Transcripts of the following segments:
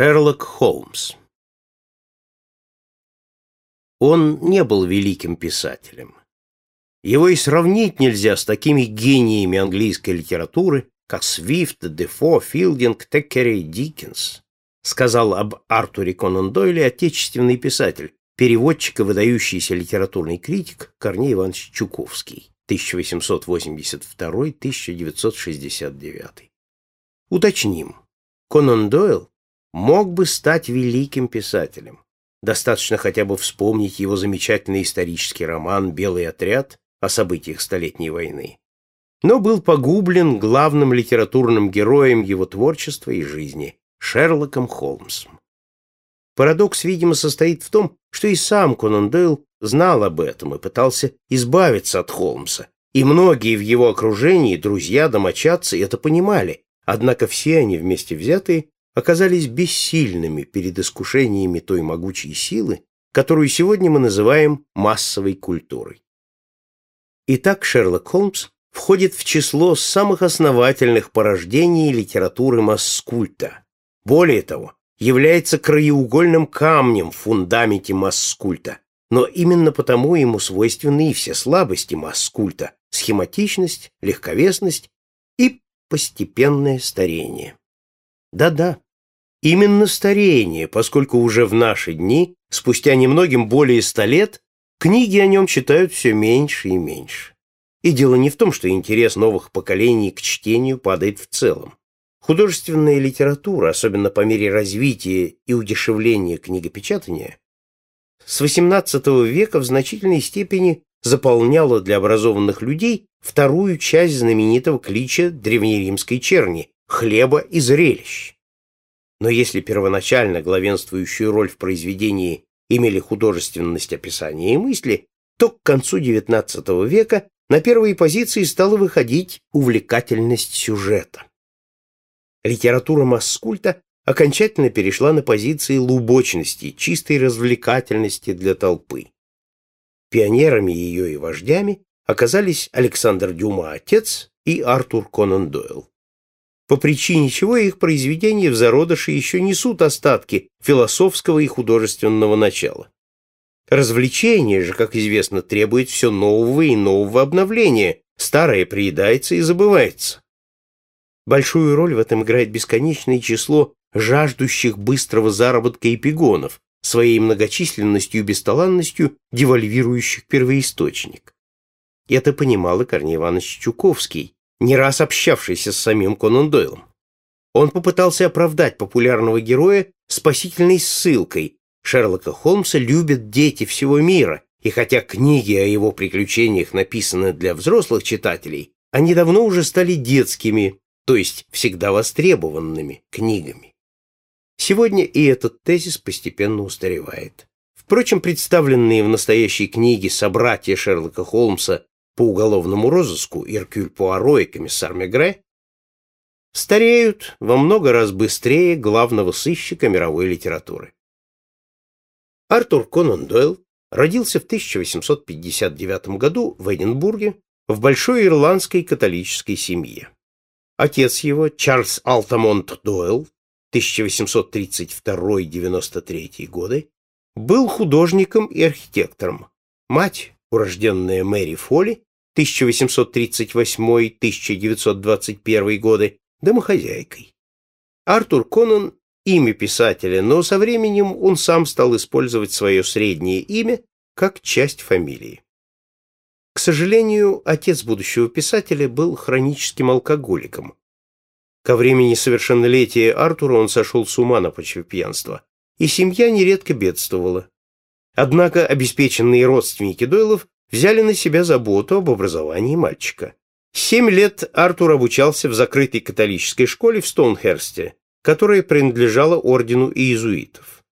Шерлок Холмс Он не был великим писателем. Его и сравнить нельзя с такими гениями английской литературы, как Свифт, Дефо, Филдинг, Теккери, Диккенс, сказал об Артуре Конан Дойле отечественный писатель, переводчик и выдающийся литературный критик Корней Иванович Чуковский, 1882-1969. Уточним, Конан Дойл мог бы стать великим писателем. Достаточно хотя бы вспомнить его замечательный исторический роман «Белый отряд» о событиях Столетней войны. Но был погублен главным литературным героем его творчества и жизни – Шерлоком Холмсом. Парадокс, видимо, состоит в том, что и сам Конан Дойл знал об этом и пытался избавиться от Холмса, и многие в его окружении, друзья, домочадцы, это понимали, однако все они вместе взятые оказались бессильными перед искушениями той могучей силы, которую сегодня мы называем массовой культурой. Итак, Шерлок Холмс входит в число самых основательных порождений литературы масскульта. Более того, является краеугольным камнем в фундаменте масскульта, но именно потому ему свойственны и все слабости масскульта – схематичность, легковесность и постепенное старение. Да-да, именно старение, поскольку уже в наши дни, спустя немногим более ста лет, книги о нем читают все меньше и меньше. И дело не в том, что интерес новых поколений к чтению падает в целом. Художественная литература, особенно по мере развития и удешевления книгопечатания, с XVIII века в значительной степени заполняла для образованных людей вторую часть знаменитого клича древнеримской черни – хлеба и зрелищ. Но если первоначально главенствующую роль в произведении имели художественность описания и мысли, то к концу XIX века на первые позиции стала выходить увлекательность сюжета. Литература маскульта окончательно перешла на позиции лубочности, чистой развлекательности для толпы. Пионерами ее и вождями оказались Александр Дюма отец и Артур Конан Дойл. По причине чего их произведения в зародыше еще несут остатки философского и художественного начала. Развлечение же, как известно, требует все нового и нового обновления, старое приедается и забывается. Большую роль в этом играет бесконечное число жаждущих быстрого заработка эпигонов, своей многочисленностью и бесталанностью девальвирующих первоисточник. Это понимал и Корней Иванович Чуковский, не раз общавшийся с самим Конан Дойлом. Он попытался оправдать популярного героя спасительной ссылкой, Шерлока Холмса любят дети всего мира, и хотя книги о его приключениях написаны для взрослых читателей, они давно уже стали детскими, то есть всегда востребованными книгами. Сегодня и этот тезис постепенно устаревает. Впрочем, представленные в настоящей книге собратья Шерлока Холмса по уголовному розыску Иркюль Пуаро и комиссар Мегре стареют во много раз быстрее главного сыщика мировой литературы. Артур Конан Дойл родился в 1859 году в Эдинбурге в большой ирландской католической семье. Отец его, Чарльз Алтамонт Дойл, 1832-93 годы, был художником и архитектором. Мать, урожденная Мэри Фолли, 1838-1921 годы, домохозяйкой. Артур Конан имя писателя, но со временем он сам стал использовать свое среднее имя как часть фамилии. К сожалению, отец будущего писателя был хроническим алкоголиком. Ко времени совершеннолетия Артура он сошел с ума на почве пьянства, и семья нередко бедствовала. Однако обеспеченные родственники Дойлов взяли на себя заботу об образовании мальчика. Семь лет Артур обучался в закрытой католической школе в Стоунхерсте, которая принадлежала ордену иезуитов.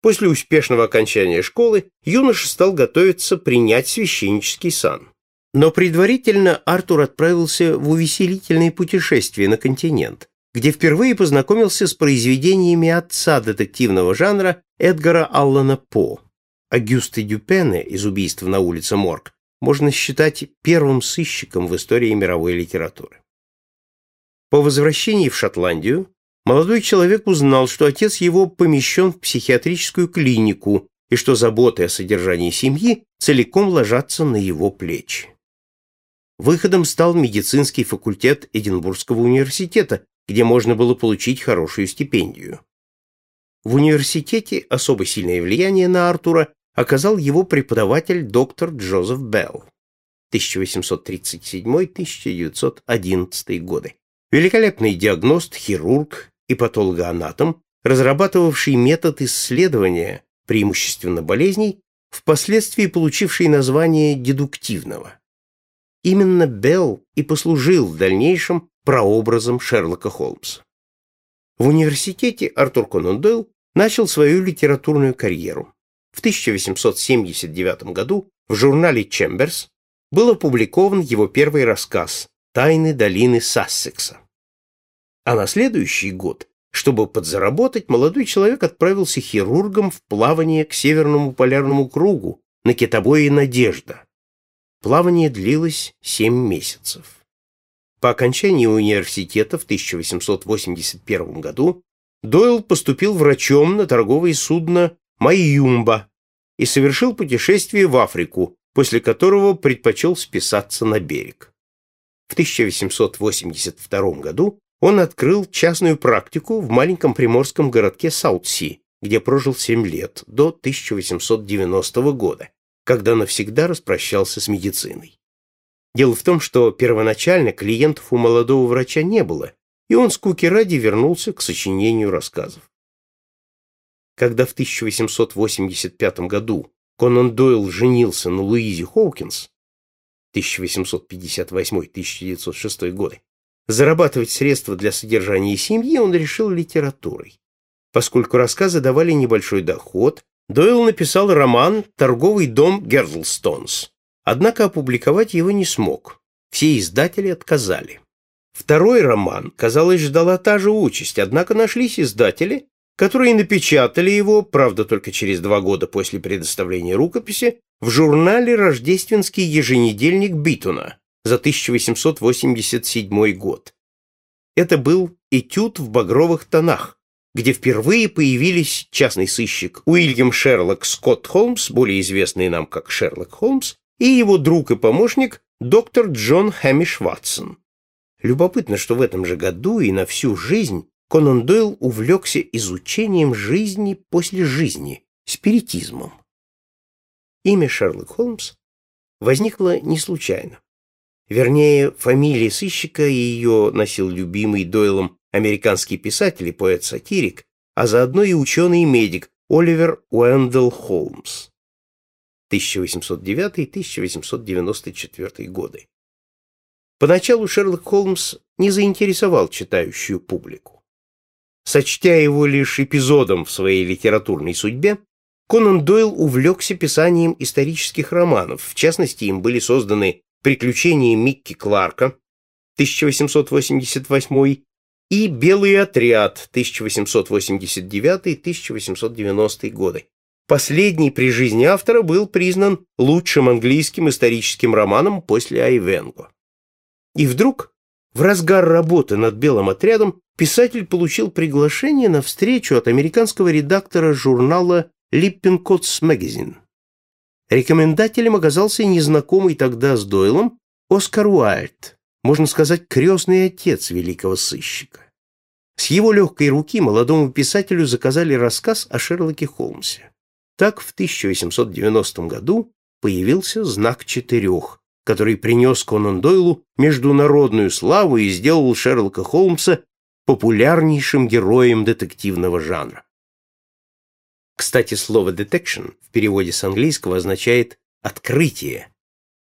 После успешного окончания школы юноша стал готовиться принять священнический сан. Но предварительно Артур отправился в увеселительное путешествие на континент, где впервые познакомился с произведениями отца детективного жанра Эдгара Аллана По. Агюста Дюпена из «Убийства на улице Морг» можно считать первым сыщиком в истории мировой литературы. По возвращении в Шотландию молодой человек узнал, что отец его помещен в психиатрическую клинику и что заботы о содержании семьи целиком ложатся на его плечи. Выходом стал медицинский факультет Эдинбургского университета, где можно было получить хорошую стипендию. В университете особо сильное влияние на Артура оказал его преподаватель доктор Джозеф Белл 1837-1911 годы. Великолепный диагност, хирург и патологоанатом, разрабатывавший метод исследования преимущественно болезней, впоследствии получивший название дедуктивного. Именно Белл и послужил в дальнейшем прообразом Шерлока Холмса. В университете Артур Конан Дойл начал свою литературную карьеру. В 1879 году в журнале «Чемберс» был опубликован его первый рассказ «Тайны долины Сассекса». А на следующий год, чтобы подзаработать, молодой человек отправился хирургом в плавание к Северному полярному кругу на китобое «Надежда». Плавание длилось семь месяцев. По окончании университета в 1881 году Дойл поступил врачом на торговое судно «Майюмба» и совершил путешествие в Африку, после которого предпочел списаться на берег. В 1882 году он открыл частную практику в маленьком приморском городке Саутси, где прожил 7 лет, до 1890 года, когда навсегда распрощался с медициной. Дело в том, что первоначально клиентов у молодого врача не было, и он скуки ради вернулся к сочинению рассказов. Когда в 1885 году Конан Дойл женился на Луизе Хоукинс 1858-1906 годы, зарабатывать средства для содержания семьи он решил литературой. Поскольку рассказы давали небольшой доход, Дойл написал роман «Торговый дом Гердлстонс», Однако опубликовать его не смог. Все издатели отказали. Второй роман, казалось, ждала та же участь, однако нашлись издатели, которые напечатали его, правда, только через два года после предоставления рукописи, в журнале «Рождественский еженедельник Битуна» за 1887 год. Это был этюд в багровых тонах, где впервые появились частный сыщик Уильям Шерлок Скотт Холмс, более известный нам как Шерлок Холмс, и его друг и помощник доктор Джон Хэмиш Ватсон. Любопытно, что в этом же году и на всю жизнь Конан Дойл увлекся изучением жизни после жизни, спиритизмом. Имя Шерлок Холмс возникло не случайно. Вернее, фамилия сыщика ее носил любимый Дойлом американский писатель и поэт-сатирик, а заодно и ученый-медик Оливер Уэндell Холмс. 1809-1894 годы. Поначалу Шерлок Холмс не заинтересовал читающую публику. Сочтя его лишь эпизодом в своей литературной судьбе, Конан Дойл увлекся писанием исторических романов, в частности, им были созданы «Приключения Микки Кларка» 1888 и «Белый отряд» 1889-1890 годы, Последний при жизни автора был признан лучшим английским историческим романом после Айвенго. И вдруг, в разгар работы над «Белым отрядом», писатель получил приглашение на встречу от американского редактора журнала «Липпенкотс Magazine. Рекомендателем оказался незнакомый тогда с Дойлом Оскар Уайльд, можно сказать, крестный отец великого сыщика. С его легкой руки молодому писателю заказали рассказ о Шерлоке Холмсе. Так в 1890 году появился знак четырех, который принес Конан Дойлу международную славу и сделал Шерлока Холмса популярнейшим героем детективного жанра. Кстати, слово «detection» в переводе с английского означает «открытие»,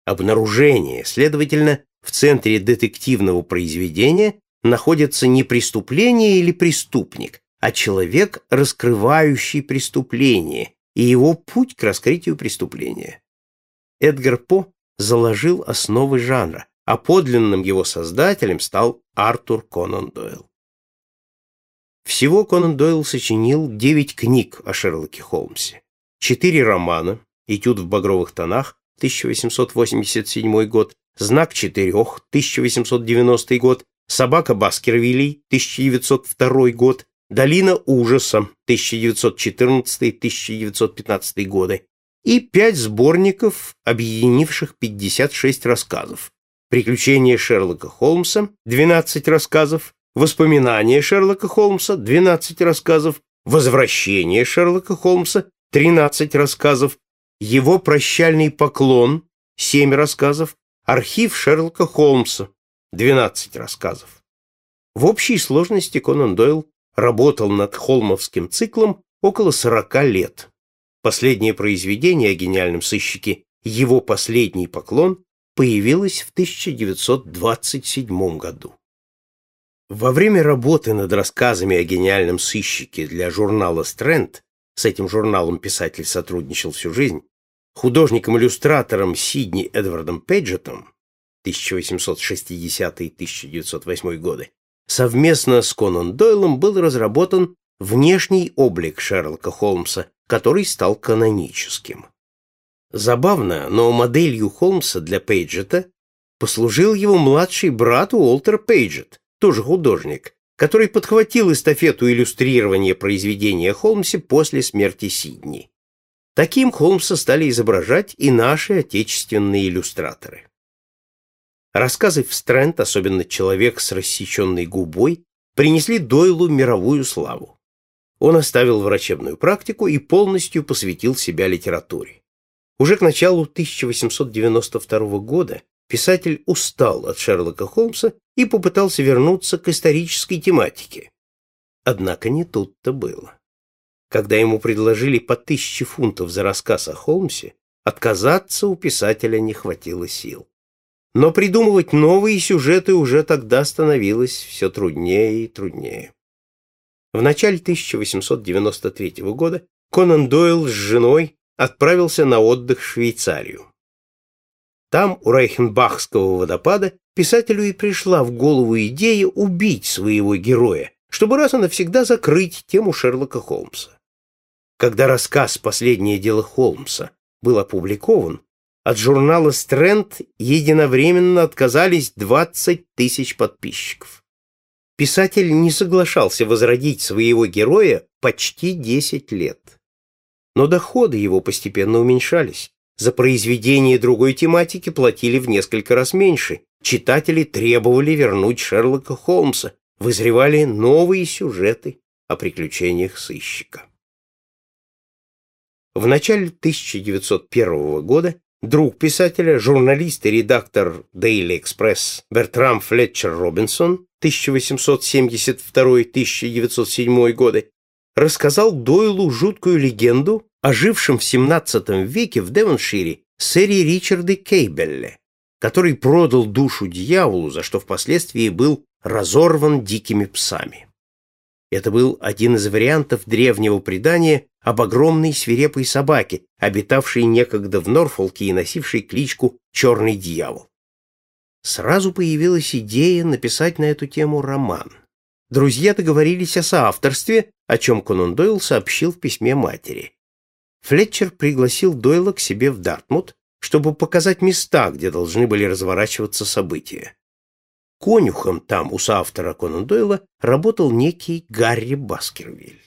«обнаружение», следовательно, в центре детективного произведения находится не преступление или преступник, а человек, раскрывающий преступление, и его путь к раскрытию преступления. Эдгар По заложил основы жанра, а подлинным его создателем стал Артур Конан Дойл. Всего Конан Дойл сочинил девять книг о Шерлоке Холмсе, четыре романа «Этюд в багровых тонах» 1887 год, «Знак четырех» 1890 год, Собака Баскервилей, 1902 год, Долина ужаса, 1914-1915 годы, и пять сборников, объединивших 56 рассказов. Приключения Шерлока Холмса, 12 рассказов, Воспоминания Шерлока Холмса, 12 рассказов, Возвращение Шерлока Холмса, 13 рассказов, Его прощальный поклон, 7 рассказов, Архив Шерлока Холмса, 12 рассказов. В общей сложности Конан Дойл работал над холмовским циклом около 40 лет. Последнее произведение о гениальном сыщике «Его последний поклон» появилось в 1927 году. Во время работы над рассказами о гениальном сыщике для журнала «Стрэнд» с этим журналом писатель сотрудничал всю жизнь, художником-иллюстратором Сидни Эдвардом Пейджетом 1860-1908 годы, совместно с Конан Дойлом был разработан внешний облик Шерлока Холмса, который стал каноническим. Забавно, но моделью Холмса для Пейджета послужил его младший брат Уолтер Пейджет, тоже художник, который подхватил эстафету иллюстрирования произведения Холмса после смерти Сидни. Таким Холмса стали изображать и наши отечественные иллюстраторы. Рассказы в Стрэнд, особенно «Человек с рассеченной губой», принесли Дойлу мировую славу. Он оставил врачебную практику и полностью посвятил себя литературе. Уже к началу 1892 года писатель устал от Шерлока Холмса и попытался вернуться к исторической тематике. Однако не тут-то было. Когда ему предложили по тысяче фунтов за рассказ о Холмсе, отказаться у писателя не хватило сил. Но придумывать новые сюжеты уже тогда становилось все труднее и труднее. В начале 1893 года Конан Дойл с женой отправился на отдых в Швейцарию. Там, у Рейхенбахского водопада, писателю и пришла в голову идея убить своего героя, чтобы раз и навсегда закрыть тему Шерлока Холмса. Когда рассказ «Последнее дело Холмса» был опубликован, от журнала «Стрэнд» единовременно отказались 20 тысяч подписчиков. Писатель не соглашался возродить своего героя почти 10 лет. Но доходы его постепенно уменьшались. За произведение другой тематики платили в несколько раз меньше. Читатели требовали вернуть Шерлока Холмса, вызревали новые сюжеты о приключениях сыщика. В начале 1901 года Друг писателя, журналист и редактор Daily Express Бертрам Флетчер Робинсон 1872-1907 годы рассказал Дойлу жуткую легенду о жившем в XVII веке в Девоншире сэре Ричарде Кейбелле, который продал душу дьяволу, за что впоследствии был разорван дикими псами. Это был один из вариантов древнего предания об огромной свирепой собаке, обитавшей некогда в Норфолке и носившей кличку «Черный дьявол». Сразу появилась идея написать на эту тему роман. Друзья договорились о соавторстве, о чем Конан Дойл сообщил в письме матери. Флетчер пригласил Дойла к себе в Дартмут, чтобы показать места, где должны были разворачиваться события. Конюхом там у соавтора Конан Дойла работал некий Гарри Баскервиль.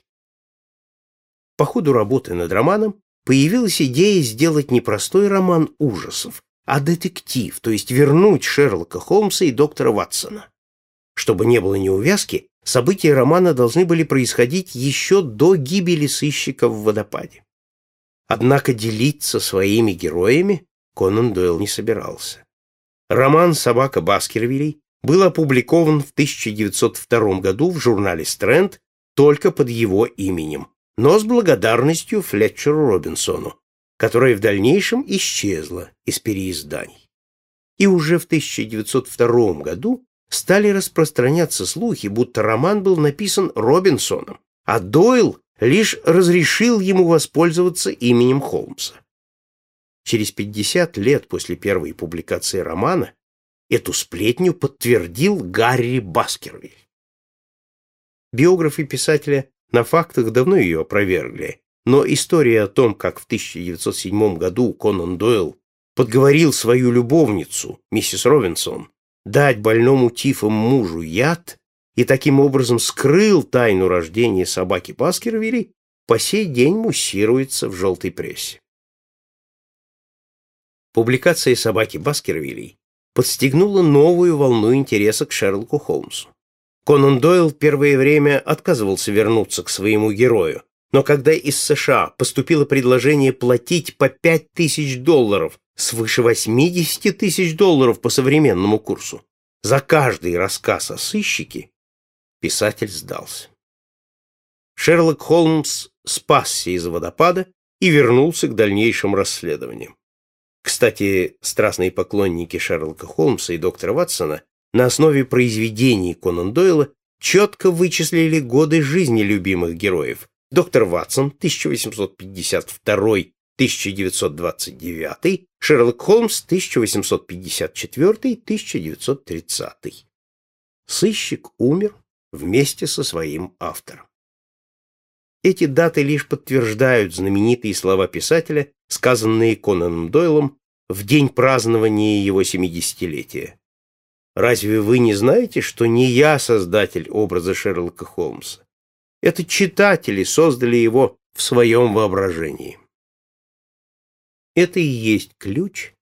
По ходу работы над романом появилась идея сделать не простой роман ужасов, а детектив, то есть вернуть Шерлока Холмса и доктора Ватсона. Чтобы не было неувязки, события романа должны были происходить еще до гибели сыщика в водопаде. Однако делиться своими героями Конан Дойл не собирался. Роман «Собака Баскервилей» был опубликован в 1902 году в журнале «Стрэнд» только под его именем, но с благодарностью Флетчеру Робинсону, которая в дальнейшем исчезла из переизданий. И уже в 1902 году стали распространяться слухи, будто роман был написан Робинсоном, а Дойл лишь разрешил ему воспользоваться именем Холмса. Через 50 лет после первой публикации романа Эту сплетню подтвердил Гарри Баскервиль. Биографы писателя на фактах давно ее опровергли, но история о том, как в 1907 году Конан Дойл подговорил свою любовницу, миссис Робинсон, дать больному тифом мужу яд и таким образом скрыл тайну рождения собаки Баскервилей, по сей день муссируется в желтой прессе. Публикация собаки Баскервилей подстегнула новую волну интереса к Шерлоку Холмсу. Конан Дойл первое время отказывался вернуться к своему герою, но когда из США поступило предложение платить по 5 тысяч долларов свыше 80 тысяч долларов по современному курсу за каждый рассказ о сыщике, писатель сдался. Шерлок Холмс спасся из водопада и вернулся к дальнейшим расследованиям. Кстати, страстные поклонники Шерлока Холмса и доктора Ватсона на основе произведений Конан Дойла четко вычислили годы жизни любимых героев. Доктор Ватсон 1852-1929, Шерлок Холмс 1854-1930. Сыщик умер вместе со своим автором. Эти даты лишь подтверждают знаменитые слова писателя, сказанные Конаном Дойлом в день празднования его семидесятилетия. Разве вы не знаете, что не я создатель образа Шерлока Холмса? Это читатели создали его в своем воображении. Это и есть ключ,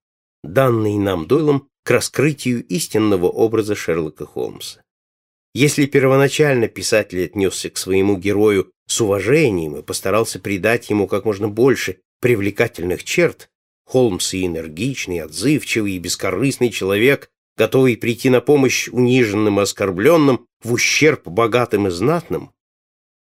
данный нам Дойлом к раскрытию истинного образа Шерлока Холмса. Если первоначально писатель отнесся к своему герою с уважением и постарался придать ему как можно больше привлекательных черт, Холмс и энергичный, отзывчивый и бескорыстный человек, готовый прийти на помощь униженным и оскорбленным в ущерб богатым и знатным,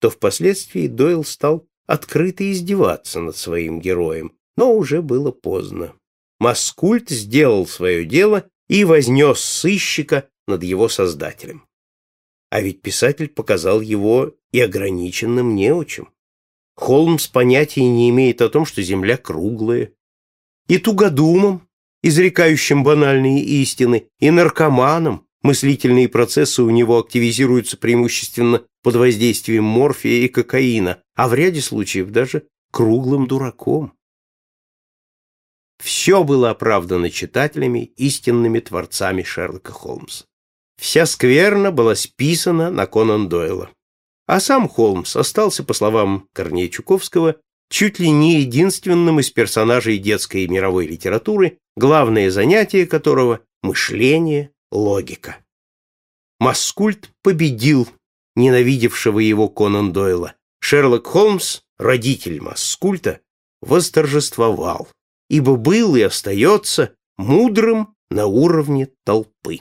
то впоследствии Дойл стал открыто издеваться над своим героем, но уже было поздно. Маскульт сделал свое дело и вознес сыщика над его создателем. А ведь писатель показал его и ограниченным неучем. Холмс понятия не имеет о том, что Земля круглая. И тугодумом, изрекающим банальные истины, и наркоманом, мыслительные процессы у него активизируются преимущественно под воздействием морфия и кокаина, а в ряде случаев даже круглым дураком. Все было оправдано читателями, истинными творцами Шерлока Холмса. Вся скверна была списана на Конан Дойла. А сам Холмс остался, по словам Корнея Чуковского, чуть ли не единственным из персонажей детской и мировой литературы, главное занятие которого – мышление, логика. Маскульт победил ненавидевшего его Конан Дойла. Шерлок Холмс, родитель Маскульта, восторжествовал, ибо был и остается мудрым на уровне толпы.